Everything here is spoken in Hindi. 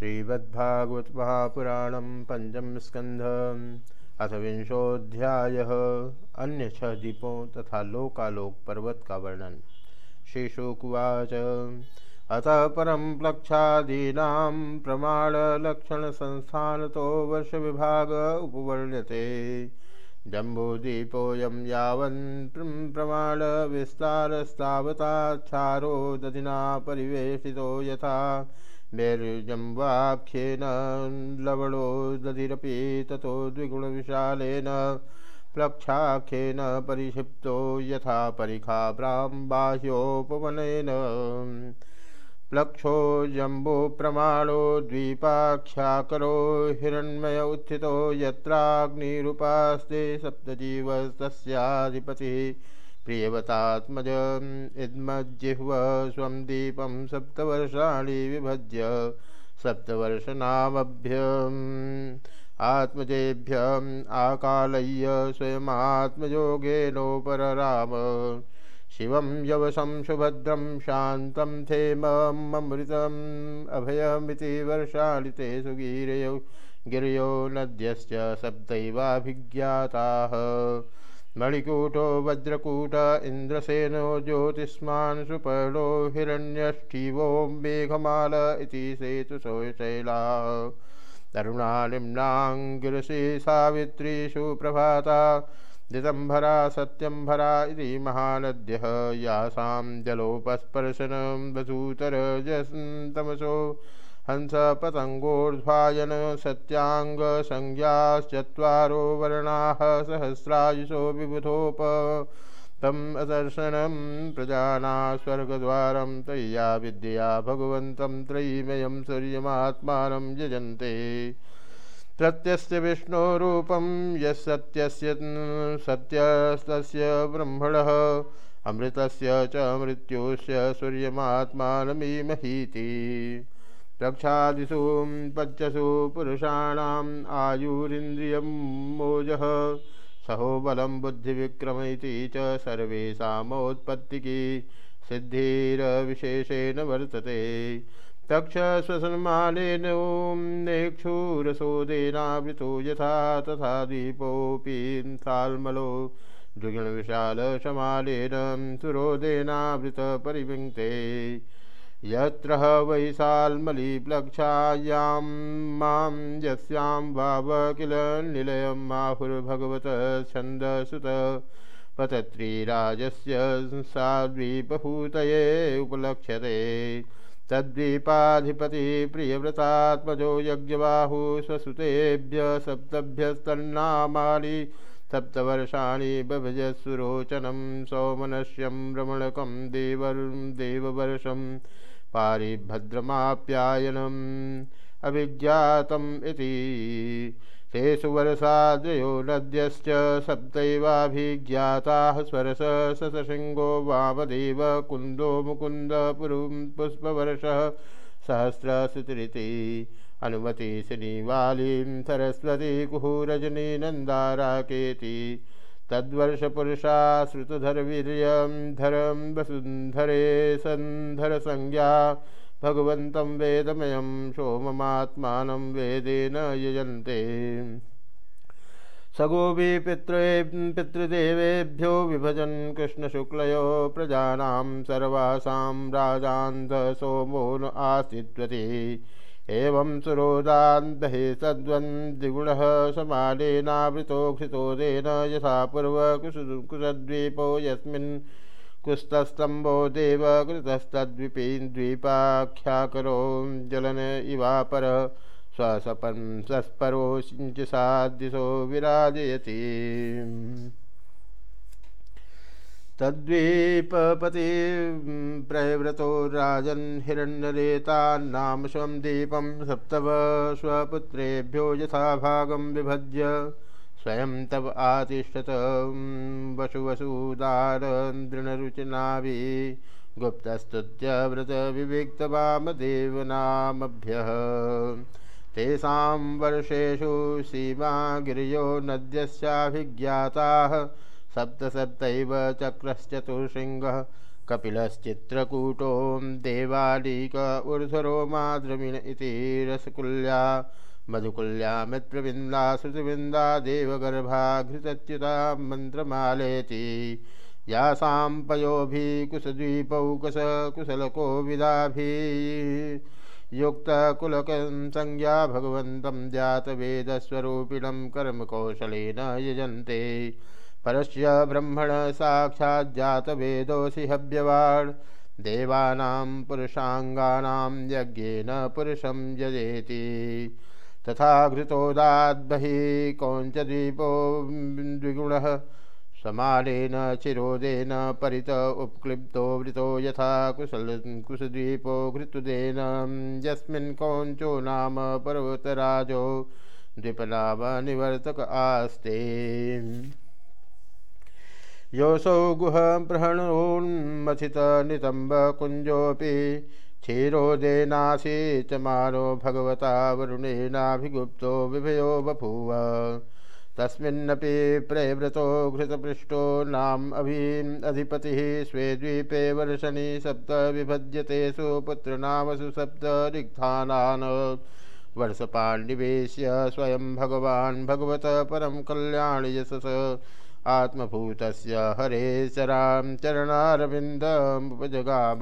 श्रीमद्भागवत महापुराण पंचम स्कंध अथ विंशोध्याय अन्य छह दीपों तथा लोकालोक पर्वत का वर्णन। श्रीशुकुवाच अतः परम प्लक्षादीना प्रमाणलक्षण संस्थान तो वर्ष विभाग उपवर्ण्यते। जम्बूदीपोऽयं यावन् प्रमाण विस्तारस्तावताच्छारो दधिना परिवेशितो यथा मेरुजम्वाख्येन लवणो दधिरपि ततो द्विगुणविशालेन प्लक्षाख्येन परिक्षिप्तो यथा परिखा बाह्योपवनेन प्लक्षो जम्बो प्रमाणो द्वीपाख्याकरो हिरण्मय उत्थितो यत्राग्निरूपास्ते सप्तजीवस्तस्याधिपतिः प्रियवतात्मज इद्मज्जिह्व, स्वं दीपं सप्तवर्षाणि विभज्य सप्तवर्षनामभ्यम् आत्मजेभ्यम् आकालय्य, स्वयमात्मयोगेनोपरराम, शिवं यवसं सुभद्रं शान्तं थेममृतम् अभयमिति वर्षाणि ते सुगीरयो, गिर्यो नद्यश्च सप्तैवाभिज्ञाताः। मणिकूटो, वज्रकूट इन्द्रसेनो ज्योतिष्मान् सुपर्णो हिरण्यष्ठीवो, मेघमाल इति सेतुशैलाः तरुणालिम्नाङ्गिरसि सावित्री सुप्रभाता दितम्भरा सत्यम्भरा इति महानद्यः। यासां जलोपस्पर्शनं वसूतरजस्तमसो हंस पतंगोर्ध्वायन सत्यांग सत्याङ्गसंज्ञाश्चत्वारो वर्णाः सहस्रायुषो विबुधोप। तम् अदर्शनं प्रजाना स्वर्गद्वारं तय्या विद्या भगवन्तं त्रयीमयं सूर्यमात्मानं यजन्ते। प्रत्यस्य विष्णोरूपं यस्सत्यस्य सत्यस्तस्य ब्रह्मणः, अमृतस्य च मृत्युस्य सूर्यमात्मानमीमहीति। रक्षादिषु पञ्चसु पुरुषाणाम् आयुरिन्द्रियं मोजः। सहो बलं बुद्धिविक्रम इति च सर्वेषामोत्पत्तिकी सिद्धिरविशेषेण वर्तते। तक्ष श्वसनमालेन नेक्षुरसोदेनावृतो यथा तथा दीपोऽपि साल्मलो। दृगणविशालशमालेन सुरोदेनावृतपरिविङ्क्ते। यत्र वै साल्मलीप्लक्षायां माँ यस्यां वाव किल निलयं माहुर्भगवत छन्दसुत पतत्रीराजस्य साद्वीपहूतये उपलक्ष्यते। तद्वीपाधिपति प्रियव्रतात्मजो यज्ञबाहु स्वसुतेभ्य सप्तभ्यस्तन्नामानि सप्तवर्षाणि बभजसुरोचनं सौमनस्यं रमणकं देवर् देववर्षं पारिभद्रमाप्यायनम् अभिज्ञातम् इति। तेषु वर्षाद्वयो नद्यश्च सप्तैवाभिज्ञाताः स्वरस सतसिंहो वामदेव कुन्दो मुकुन्दपुरुं पुष्पवर्षः सहस्रशुतिरिति अनुमति शनिवालीं सरस्वती कुहुरजनी नन्दाराकेति तद्वर्षपुरुषा श्रुतधरवीर्यं धरं वसुन्धरे सन्धरसंज्ञा। भगवन्तं वेदमयं सोममात्मानं वेदेन यजन्ते। सगोपि पितृ पितृदेवेभ्यो विभजन् कृष्णशुक्लयो प्रजानां सर्वासां राजान्ध सोमो न आसीत्वति एवं सुरोदान्दहे सद्वन्द्विगुणः समालेनावृतोक्षितोदेन यथा पूर्वकुशद्वीपो यस्मिन् कुस्तस्तंभो देव जलन इवापर स्वसपन् सस्परो सिञ्चसादिशो विराजयति। तद्वीपपति प्रवृतो राजन् हिरण्यरेतान्नाम स्वं दीपं सप्तव स्वपुत्रेभ्यो यथा भागं विभज्य स्वयं तव आतिष्ठत वसुवसुदारन्दृणरुचिनाभि गुप्तस्तुत्यव्रतविविक्तवामदेवनामभ्यः तेषां वर्षेषु सीमा गिरियो नद्यस्याभिज्ञाताः सप्त सप्तैव चक्रश्चतुर्शृङ्गः कपिलश्चित्रकूटो देवालीक ऊर्ध्वरोमाद्रमिण इति रसकुल्या मधुकुल्या मित्रविन्दा श्रुतिविन्दा देवगर्भा घृतच्युता मन्त्रमालेति यासां पयोभिकुशद्वीपौ कुश कुशलको विदाभिः युक्तकुलकं संज्ञा भगवन्तं जातवेदस्वरूपिणं कर्मकौशलेन यजन्ते परस्य ब्रह्मण साक्षाज्जातवेदोऽसि हव्यवाड् देवानां पुरुषाङ्गानां यज्ञेन पुरुषं यजेति। तथा घृतोदाद्बहिः कौञ्चद्वीपो द्विगुणः। समालेन चिरोदेन परित उपक्लिप्तो वृतो यथा कुशल कुशद्वीपो घृतुदेन। यस्मिन् नाम पर्वतराजो द्विपनाम निवर्तक आस्ते। योऽसौ गुहप्रहणोन्मथित नितम्बकुञ्जोऽपि क्षीरोदेनासि च मानो भगवता वरुणेनाभिगुप्तो विभयो बभूव। तस्मिन्नपि प्रवृतो घृतपृष्ठो नाम अभीधिपतिः स्वे द्वीपे वर्षणि सप्त विभज्यतेषु पुत्रनामसु सप्त रिक्थानान् वर्षपाण्डिवेश्य स्वयं भगवान् भगवत परं कल्याणयशस आत्मभूतस्य हरे चरां चरणारविन्दमुपजगाम